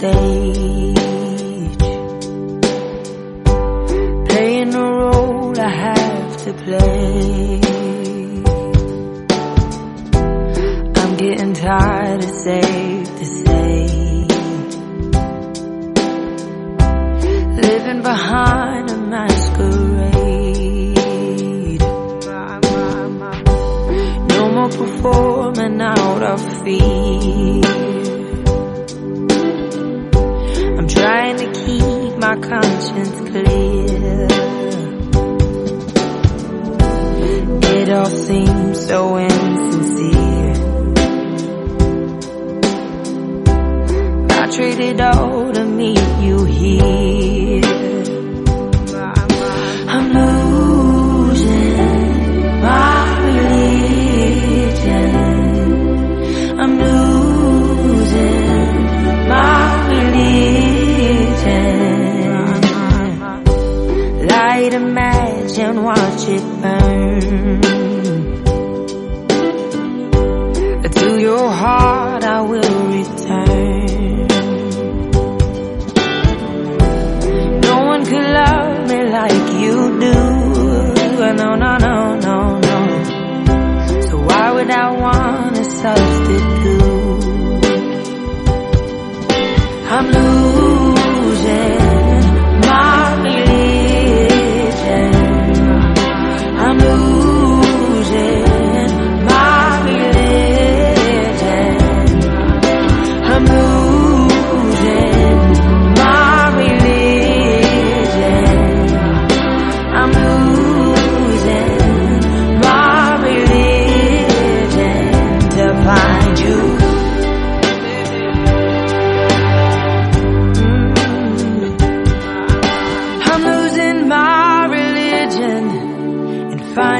stage, playing the role I have to play. I'm getting tired, it's safe to say. Living behind a masquerade. No more performing out of fear. Conscience clear. It all seems so insincere. I traded all to meet you here. Watch it burn.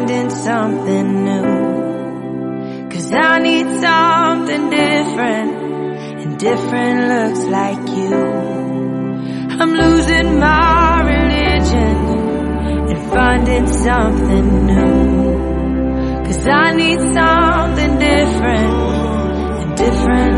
Finding something new. Cause I need something different, and different looks like you. I'm losing my religion and finding something new. Cause I need something different, and different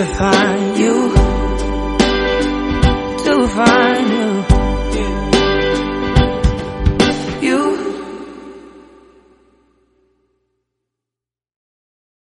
To find you, to find you.